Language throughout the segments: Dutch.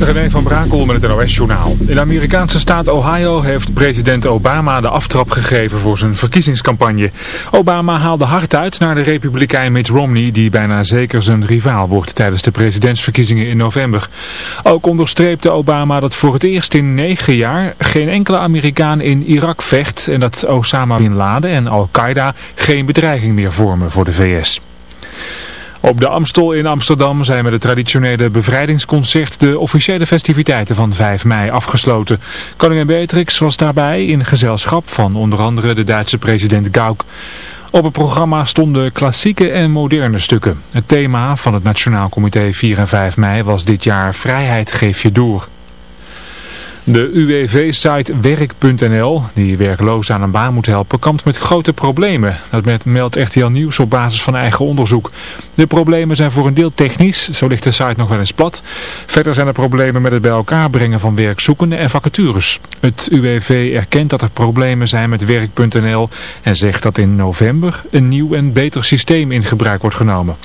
René van Brakel met het NOS-journaal. In de Amerikaanse staat Ohio heeft president Obama de aftrap gegeven voor zijn verkiezingscampagne. Obama haalde hard uit naar de republikein Mitt Romney, die bijna zeker zijn rivaal wordt tijdens de presidentsverkiezingen in november. Ook onderstreepte Obama dat voor het eerst in negen jaar geen enkele Amerikaan in Irak vecht en dat Osama Bin Laden en Al-Qaeda geen bedreiging meer vormen voor de VS. Op de Amstel in Amsterdam zijn met het traditionele bevrijdingsconcert de officiële festiviteiten van 5 mei afgesloten. Koningin Beatrix was daarbij in gezelschap van onder andere de Duitse president Gauck. Op het programma stonden klassieke en moderne stukken. Het thema van het Nationaal Comité 4 en 5 mei was dit jaar Vrijheid geef je door. De UWV-site werk.nl, die werklozen aan een baan moet helpen, kampt met grote problemen. Dat meldt RTL Nieuws op basis van eigen onderzoek. De problemen zijn voor een deel technisch, zo ligt de site nog wel eens plat. Verder zijn er problemen met het bij elkaar brengen van werkzoekenden en vacatures. Het UWV erkent dat er problemen zijn met werk.nl en zegt dat in november een nieuw en beter systeem in gebruik wordt genomen.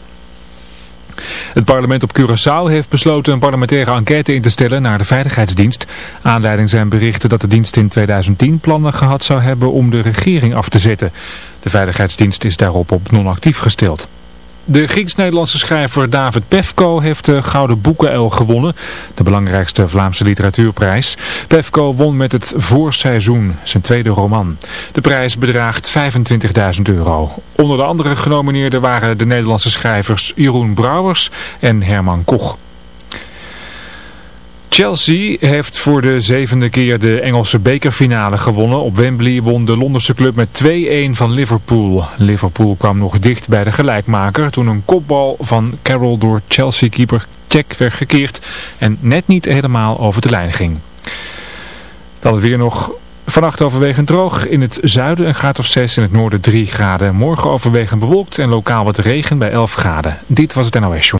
Het parlement op Curaçao heeft besloten een parlementaire enquête in te stellen naar de veiligheidsdienst. Aanleiding zijn berichten dat de dienst in 2010 plannen gehad zou hebben om de regering af te zetten. De veiligheidsdienst is daarop op non-actief gesteld. De Grieks-Nederlandse schrijver David Pefko heeft de Gouden Boekenuil gewonnen, de belangrijkste Vlaamse literatuurprijs. Pefko won met het Voorseizoen, zijn tweede roman. De prijs bedraagt 25.000 euro. Onder de andere genomineerden waren de Nederlandse schrijvers Jeroen Brouwers en Herman Koch. Chelsea heeft voor de zevende keer de Engelse bekerfinale gewonnen. Op Wembley won de Londense club met 2-1 van Liverpool. Liverpool kwam nog dicht bij de gelijkmaker toen een kopbal van Carroll door Chelsea-keeper Check werd gekeerd en net niet helemaal over de lijn ging. Dan weer nog Vannacht overwegend droog. In het zuiden een graad of 6, in het noorden 3 graden. Morgen overwegend bewolkt en lokaal wat regen bij 11 graden. Dit was het NOS Show.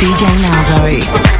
DJ Malzo.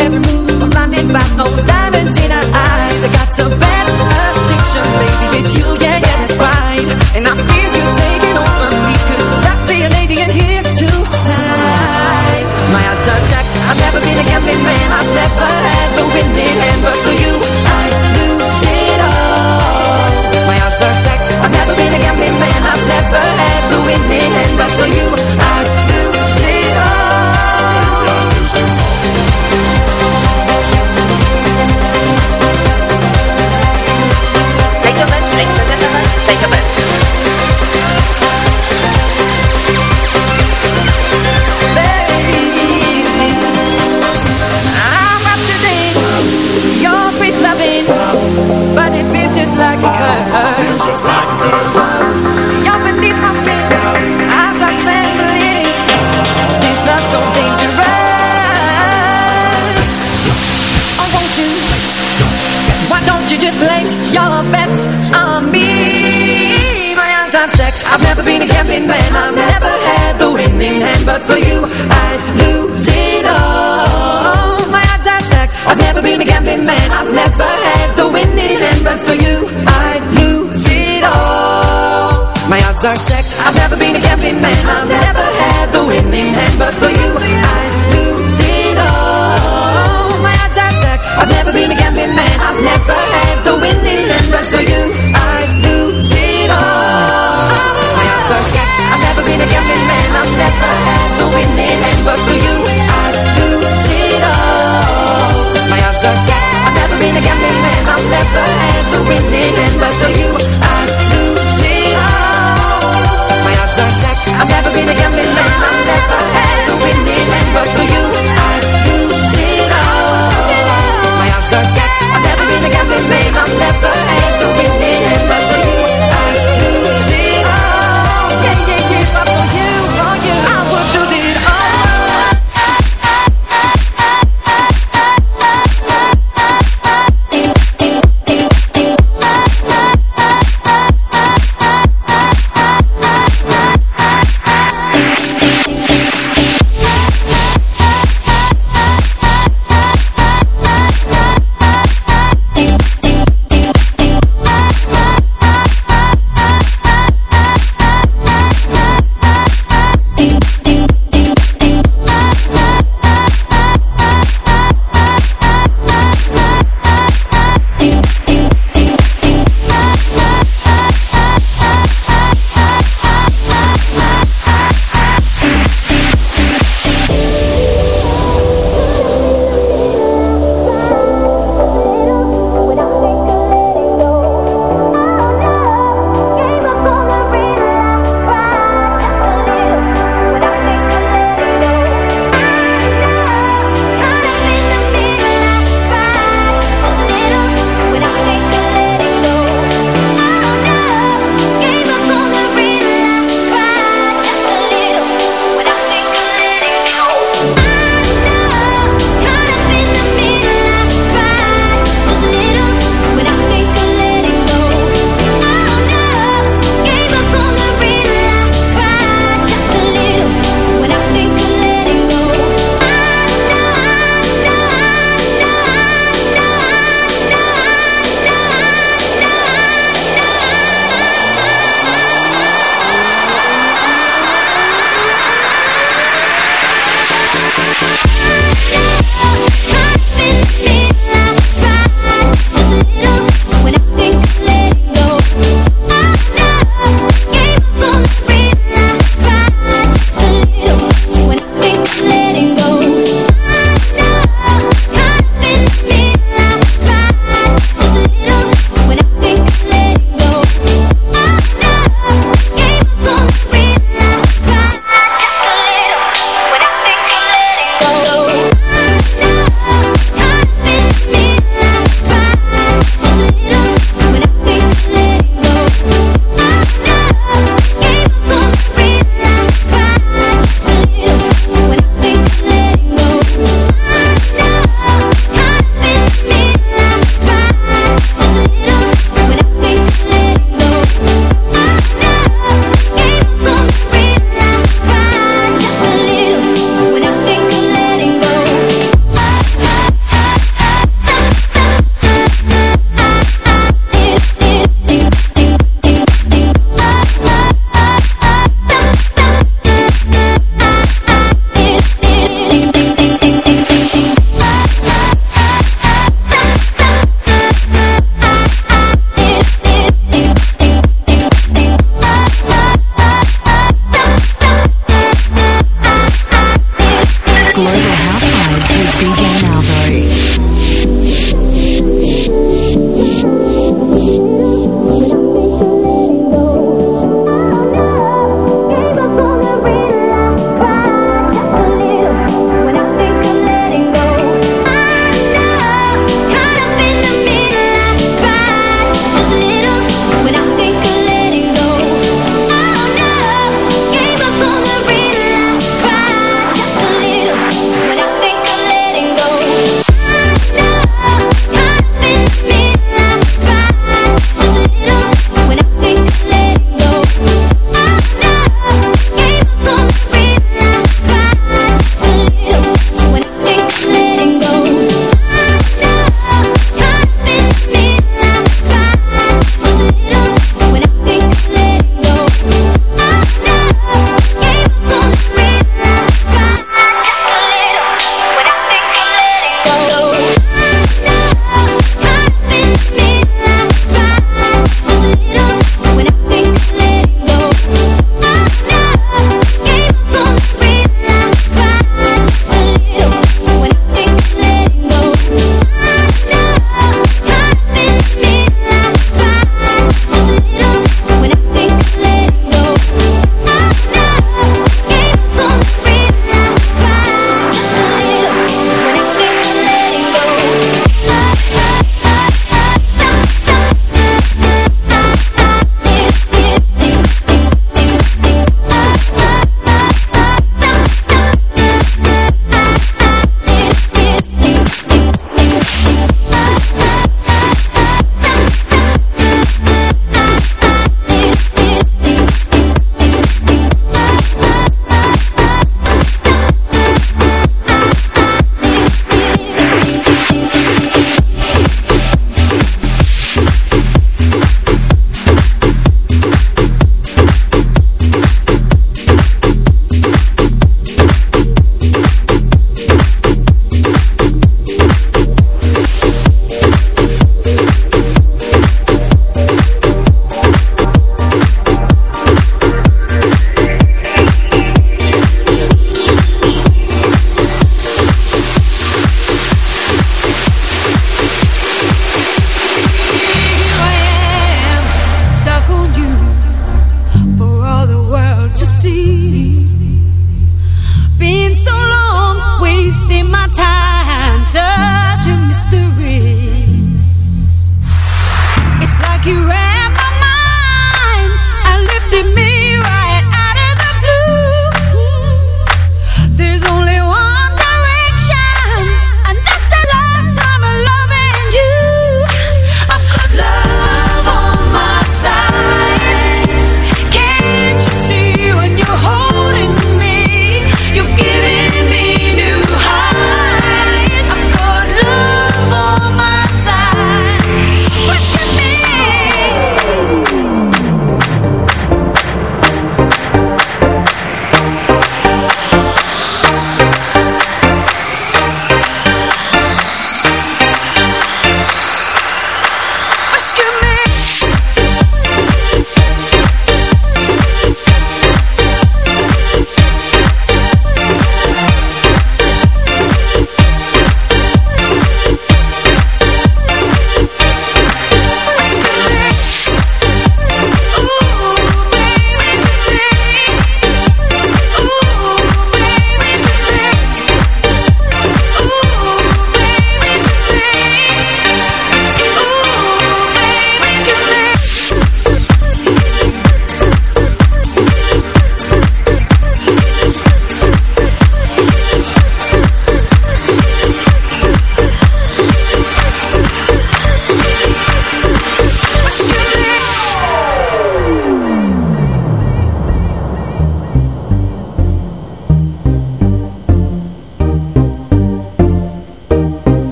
Every move I'm blinded by, those diamonds in her eyes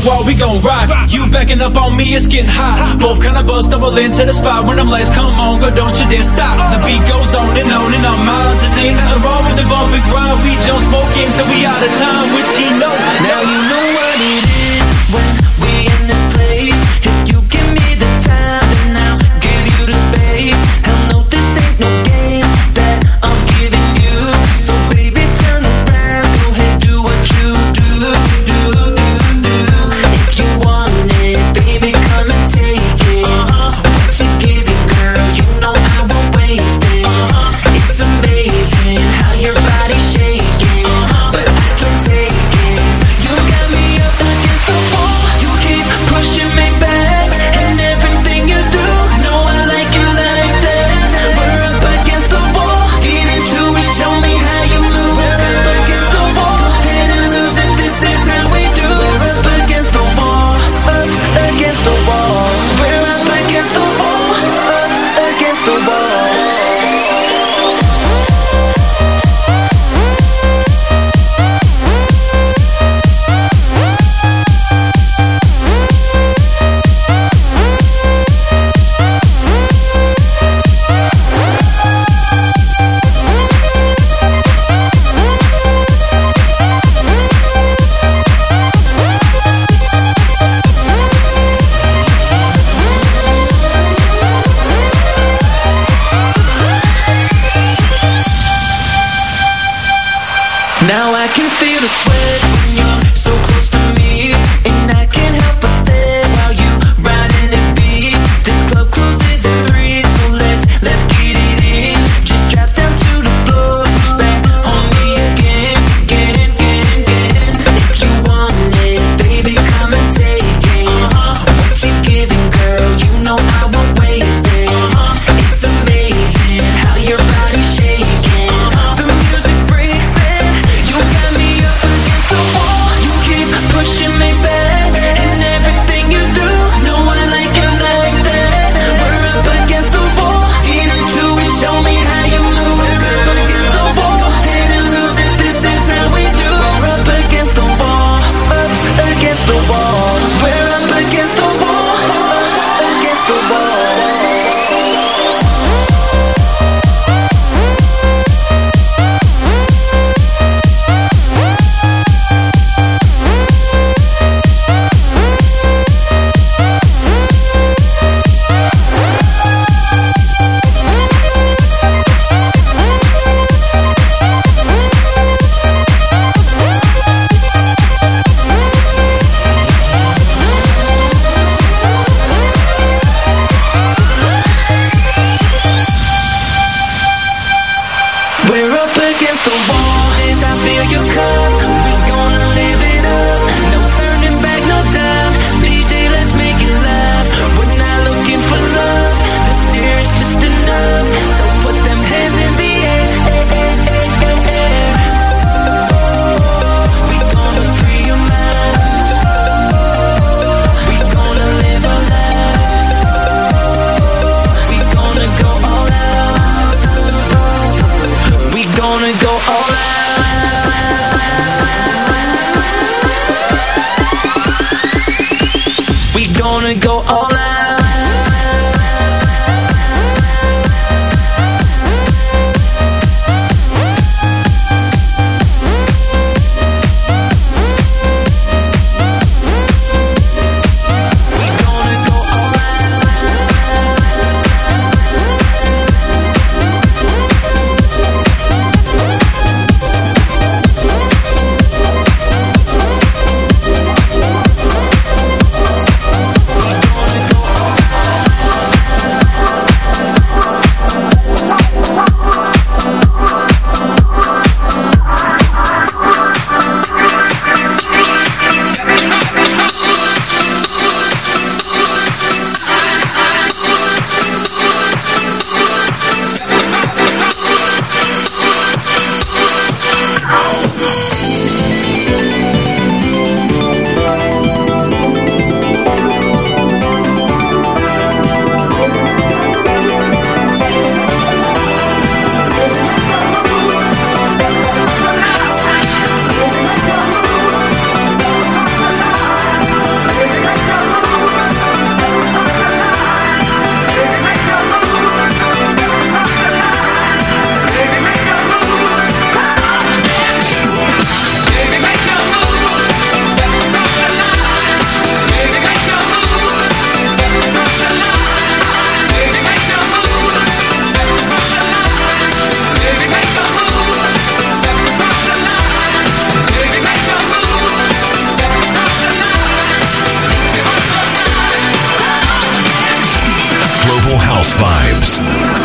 the wall, we gon' rock. You backing up on me, it's getting hot. Both kind of both stumble into the spot when I'm like, come on, girl, don't you dare stop. The beat goes on and on in our minds, and ain't nothing wrong with the bump and grind. We jump smoke until we out of time with Tino. Now you know.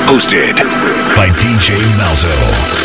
Hosted by DJ Malzo.